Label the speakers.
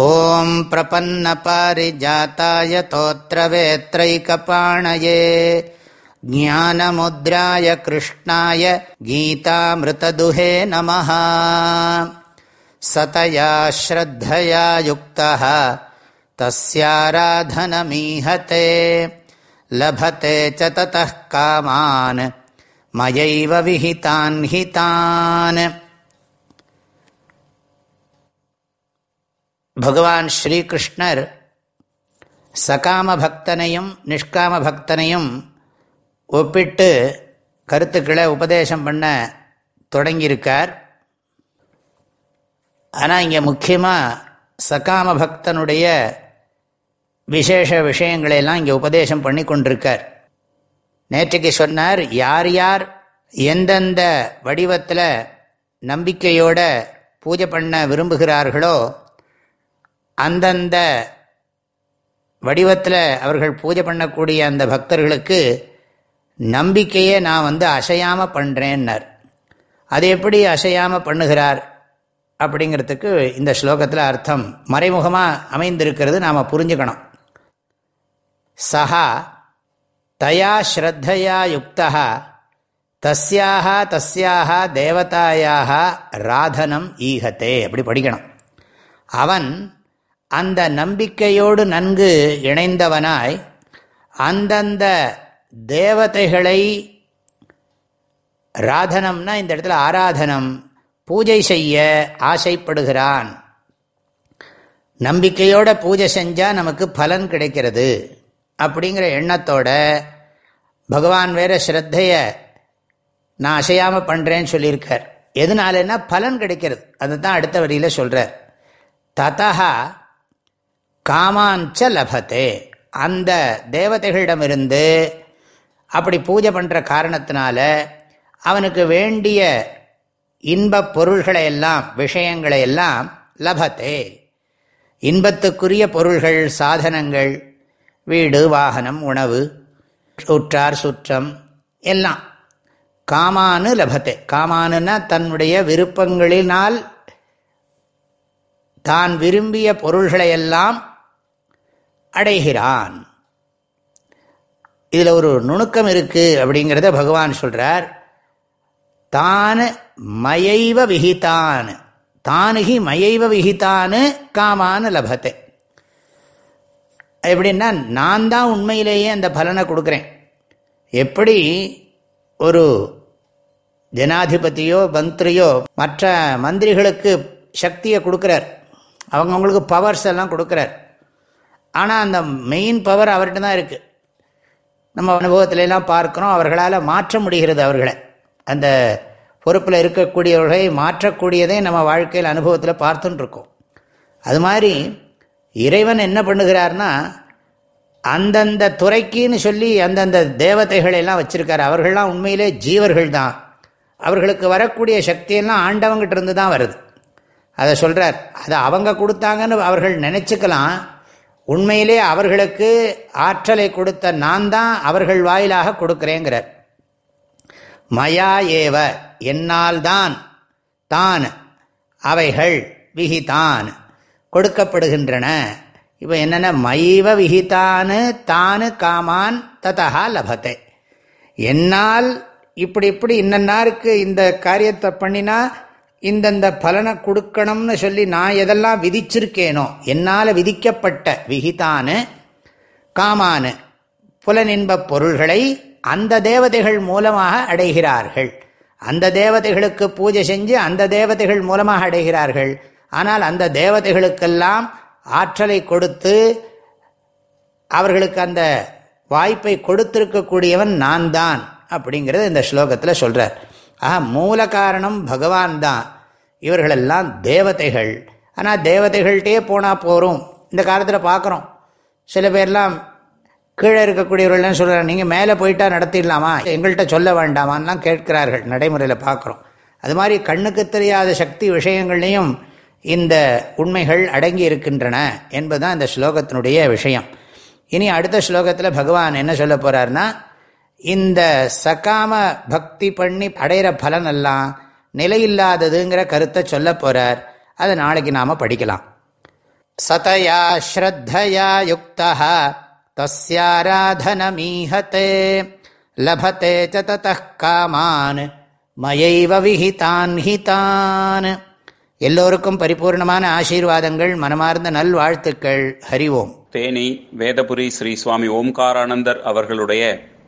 Speaker 1: ॐ प्रपन्नपारिजाताय तोत्रवेत्रैकपाणये ज्ञानमुद्राय कृष्णाय गीतामृतदुहे नमः सतया श्रद्धया युक्तः तस्याराधनमीहते लभते च ततः कामान् मयैव विहितान् हितान् பகவான் ஸ்ரீகிருஷ்ணர் சகாம பக்தனையும் நிஷ்காம பக்தனையும் ஒப்பிட்டு கருத்துக்களை உபதேசம் பண்ண தொடங்கியிருக்கார். ஆனால் இங்கே முக்கியமாக சகாம பக்தனுடைய விசேஷ விஷயங்களையெல்லாம் இங்கே உபதேசம் பண்ணி கொண்டிருக்கார். நேற்றுக்கு சொன்னார் யார் யார் எந்தெந்த வடிவத்தில் நம்பிக்கையோட பூஜை பண்ண விரும்புகிறார்களோ அந்தந்த வடிவத்தில் அவர்கள் பூஜை பண்ணக்கூடிய அந்த பக்தர்களுக்கு நம்பிக்கையை நான் வந்து அசையாமல் பண்ணுறேன்னர் அது எப்படி அசையாமல் பண்ணுகிறார் அப்படிங்கிறதுக்கு இந்த ஸ்லோகத்தில் அர்த்தம் மறைமுகமாக அமைந்திருக்கிறது நாம் புரிஞ்சுக்கணும். சஹா தயா ஸ்ரத்தையா யுக்தா தஸ்யாக தஸ்யாக தேவதாயாக ராதனம் ஈகத்தே. அப்படி படிக்கணும். அவன் அந்த நம்பிக்கையோடு நன்கு இணைந்தவனாய் அந்தந்த தேவதைகளை ராதனம்னா இந்த இடத்துல ஆராதனம் பூஜை செய்ய ஆசைப்படுகிறான். நம்பிக்கையோட பூஜை செஞ்சால் நமக்கு பலன் கிடைக்கிறது அப்படிங்கிற எண்ணத்தோட பகவான் வேற ஸ்ரத்தைய நான் அசையாமல் பண்ணுறேன்னு சொல்லியிருக்கார். எதனாலன்னா பலன் கிடைக்கிறது. அதை தான் அடுத்த வரியில் சொல்கிறார் ததா காமாஞ்ச லபத்தே அந்த தேவதைகளிடமிருந்து அப்படி பூஜை பண்ணுற காரணத்தினால அவனுக்கு வேண்டிய இன்பப் பொருள்களை எல்லாம் விஷயங்களை எல்லாம் லபத்தே. இன்பத்துக்குரிய பொருள்கள் சாதனங்கள் வீடு வாகனம் உணவு உற்றார் சுற்றம் எல்லாம் காமானு லபத்தே. காமானுன்னா தன்னுடைய விருப்பங்களினால் தான் விரும்பிய பொருள்களையெல்லாம் அடைகிறான். இதில் ஒரு நுணுக்கம் இருக்குது அப்படிங்கிறத பகவான் சொல்கிறார் தான் மயைவ விகிதான் தானுகி மயைவ விகிதான்னு காமான லபத்தை. எப்படின்னா நான் தான் உண்மையிலேயே அந்த பலனை கொடுக்குறேன். எப்படி? ஒரு ஜனாதிபதியோ மந்திரியோ மற்ற மந்திரிகளுக்கு சக்தியை கொடுக்குறார். அவங்கவுங்களுக்கு பவர்ஸ் எல்லாம் கொடுக்குறார். ஆனால் அந்த மெயின் பவர் அவர்கிட்ட தான் இருக்குது நம்ம அனுபவத்திலெல்லாம் பார்க்குறோம் அவர்களால் மாற்ற முடிகிறது அவர்களை. அந்த பொறுப்பில் இருக்கக்கூடியவர்களை மாற்றக்கூடியதை நம்ம வாழ்க்கையில் அனுபவத்தில் பார்த்துட்டுருக்கோம் அது மாதிரி இறைவன் என்ன பண்ணுகிறார்னா அந்தந்த துறைக்குன்னு சொல்லி அந்தந்த தேவதைகள் எல்லாம் வச்சுருக்கார். அவர்கள்லாம் உண்மையிலே ஜீவர்கள் தான். அவர்களுக்கு வரக்கூடிய சக்தியெல்லாம் ஆண்டவங்கிட்ட இருந்து தான் வருது. அதை சொல்கிறார் அதை அவங்க கொடுத்தாங்கன்னு அவர்கள் நினச்சிக்கலாம். உண்மையிலே அவர்களுக்கு ஆற்றலை கொடுத்த நான் தான் அவர்கள் வாயிலாக கொடுக்கிறேங்கிறார். மயா ஏவ என்னால் தான் தான் அவைகள் விகிதான் கொடுக்கப்படுகின்றன. இப்போ என்னென்ன? மைவ விகிதானு தானு காமான் ததா லபத்தை என்னால் இப்படி இப்படி இன்னன்னாருக்கு இந்த காரியத்தை பண்ணினா இந்தந்த பலனை கொடுக்கணும்னு சொல்லி நான் எதெல்லாம் விதிச்சிருக்கேனோ என்னால் விதிக்கப்பட்ட விகிதானு காமானு புலனின்ப பொருள்களை அந்த தேவதைகள் மூலமாக அடைகிறார்கள். அந்த தேவதைகளுக்கு பூஜை செஞ்சு அந்த தேவதைகள் மூலமாக அடைகிறார்கள். ஆனால் அந்த தேவதைகளுக்கெல்லாம் ஆற்றலை கொடுத்து அவர்களுக்கு அந்த வாய்ப்பை கொடுத்திருக்கக்கூடியவன் நான் தான் அப்படிங்கிறது இந்த ஸ்லோகத்தில் சொல்கிறார் ஆஹா மூல காரணம் பகவான் தான். இவர்களெல்லாம் தேவதைகள். ஆனால் தேவதைகள்கிட்டே போனால் போகிறோம் இந்த காலத்தில் பார்க்குறோம் சில பேர்லாம் கீழே இருக்கக்கூடியவர்கள்லாம் சொல்கிறாங்க நீங்கள் மேலே போயிட்டா நடத்திடலாமா? எங்கள்கிட்ட சொல்ல வேண்டாமான்லாம் கேட்கிறார்கள். நடைமுறையில் பார்க்குறோம் அது மாதிரி கண்ணுக்கு தெரியாத சக்தி விஷயங்கள்லையும் இந்த உண்மைகள் அடங்கி இருக்கின்றன என்பதுதான் இந்த ஸ்லோகத்தினுடைய விஷயம். இனி அடுத்த ஸ்லோகத்தில் பகவான் என்ன சொல்ல போகிறார்னா இந்த சகாம பக்தி பண்ணி அடையிற பலனெல்லாம் நிலையில்லாததுங்கிற கருத்தை சொல்ல போகிறார் அதை நாளைக்கு நாம் படிக்கலாம். சதயா ஸ்ரத்தயா யுக்தா தஸ்யாராதனமீஹத்தே லபத்தே சதத காமான் மயைவ விஹிதான் ஹிதான். எல்லோருக்கும் பரிபூர்ணமான ஆசீர்வாதங்கள் மனமார்ந்த நல்வாழ்த்துக்கள். ஹரிவோம்
Speaker 2: தேனி வேதபுரி ஸ்ரீ சுவாமி ஓம்காரானந்தர் அவர்களுடைய